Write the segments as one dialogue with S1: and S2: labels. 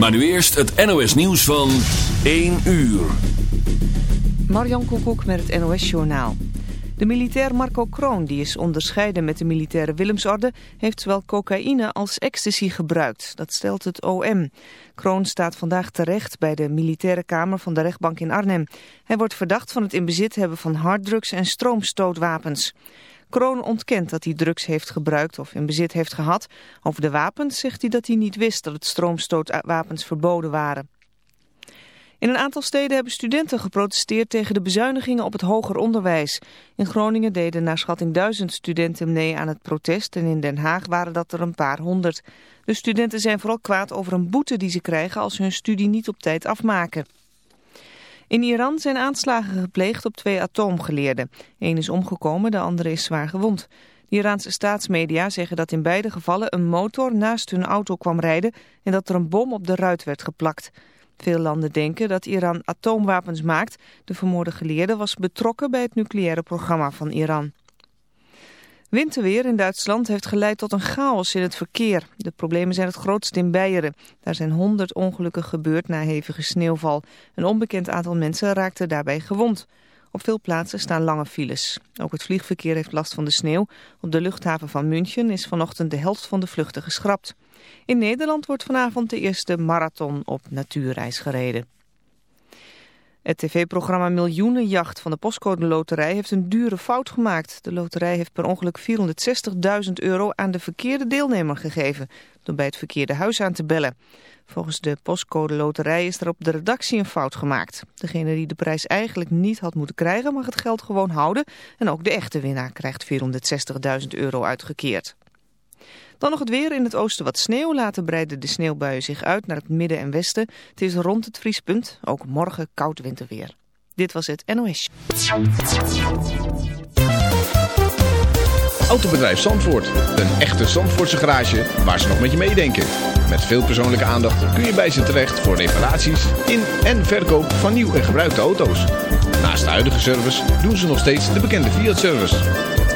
S1: Maar nu eerst het NOS nieuws van 1 uur.
S2: Marjan Koekoek met het NOS Journaal. De militair Marco Kroon, die is onderscheiden met de militaire Willemsorde... heeft zowel cocaïne als ecstasy gebruikt. Dat stelt het OM. Kroon staat vandaag terecht bij de militaire kamer van de rechtbank in Arnhem. Hij wordt verdacht van het in bezit hebben van harddrugs en stroomstootwapens. Kroon ontkent dat hij drugs heeft gebruikt of in bezit heeft gehad. Over de wapens zegt hij dat hij niet wist dat het stroomstootwapens verboden waren. In een aantal steden hebben studenten geprotesteerd tegen de bezuinigingen op het hoger onderwijs. In Groningen deden naar schatting duizend studenten mee aan het protest en in Den Haag waren dat er een paar honderd. De studenten zijn vooral kwaad over een boete die ze krijgen als ze hun studie niet op tijd afmaken. In Iran zijn aanslagen gepleegd op twee atoomgeleerden. Eén is omgekomen, de andere is zwaar gewond. De Iraanse staatsmedia zeggen dat in beide gevallen een motor naast hun auto kwam rijden en dat er een bom op de ruit werd geplakt. Veel landen denken dat Iran atoomwapens maakt. De vermoorde geleerde was betrokken bij het nucleaire programma van Iran. Winterweer in Duitsland heeft geleid tot een chaos in het verkeer. De problemen zijn het grootst in Beieren. Daar zijn honderd ongelukken gebeurd na hevige sneeuwval. Een onbekend aantal mensen raakte daarbij gewond. Op veel plaatsen staan lange files. Ook het vliegverkeer heeft last van de sneeuw. Op de luchthaven van München is vanochtend de helft van de vluchten geschrapt. In Nederland wordt vanavond de eerste marathon op natuurreis gereden. Het tv-programma Miljoenenjacht van de Postcode Loterij heeft een dure fout gemaakt. De loterij heeft per ongeluk 460.000 euro aan de verkeerde deelnemer gegeven... door bij het verkeerde huis aan te bellen. Volgens de Postcode Loterij is er op de redactie een fout gemaakt. Degene die de prijs eigenlijk niet had moeten krijgen mag het geld gewoon houden... en ook de echte winnaar krijgt 460.000 euro uitgekeerd. Dan nog het weer. In het oosten wat sneeuw. Later breiden de sneeuwbuien zich uit naar het midden en westen. Het is rond het vriespunt. Ook morgen koud winterweer. Dit was het NOS.
S3: Autobedrijf Zandvoort. Een echte Zandvoortse garage waar ze nog met je meedenken. Met veel persoonlijke aandacht kun je bij ze terecht voor reparaties in en verkoop van nieuw en gebruikte auto's. Naast de huidige service doen ze nog steeds de bekende Fiat-service.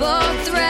S4: both threads.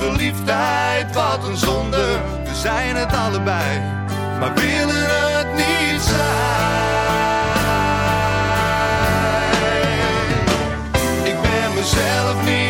S4: Verliefdheid, wat een zonde. We zijn het allebei, maar willen het niet zijn. Ik ben mezelf niet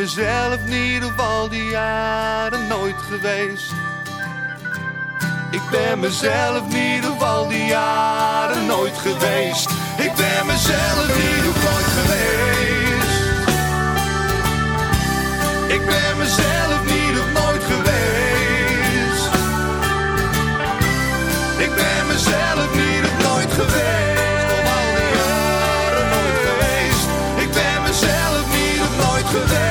S4: Mezelf niet op al die jaren nooit geweest. Ik ben mezelf niet op al die jaren nooit geweest. Ik ben mezelf niet op nooit geweest. Ik ben mezelf niet of nooit geweest. Ik ben mezelf niet of nooit geweest. Geweest. Ik ben mezelf of nooit geweest.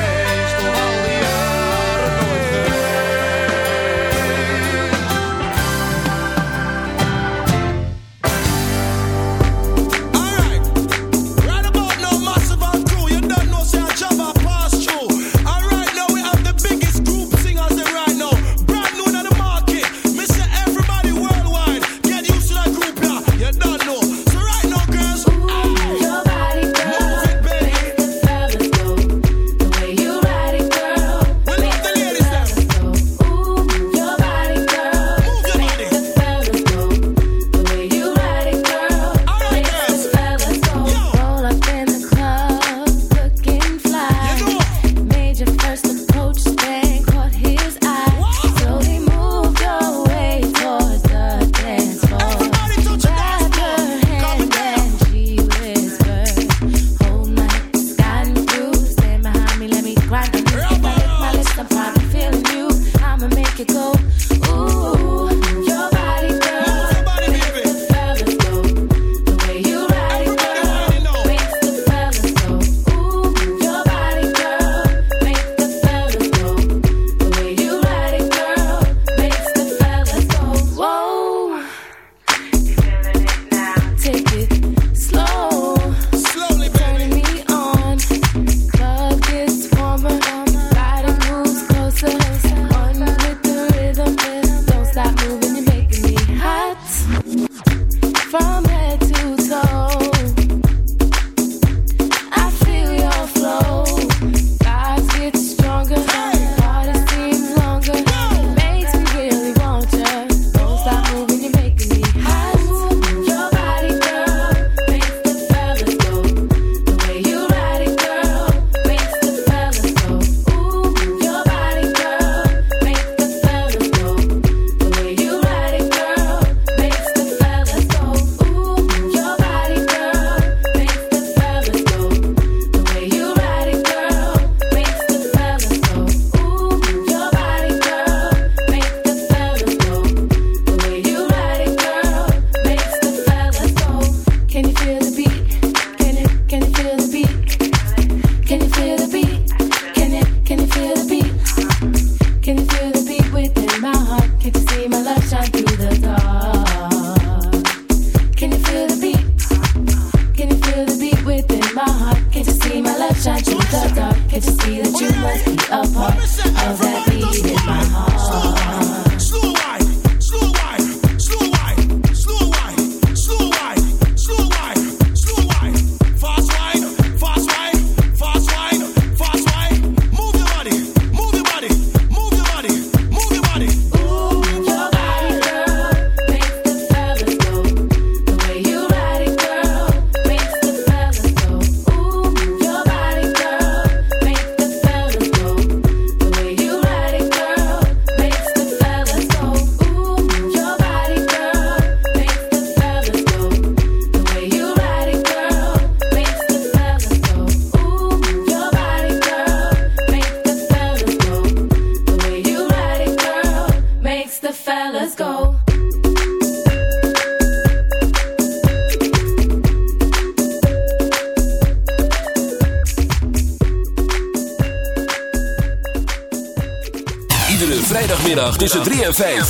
S5: Face.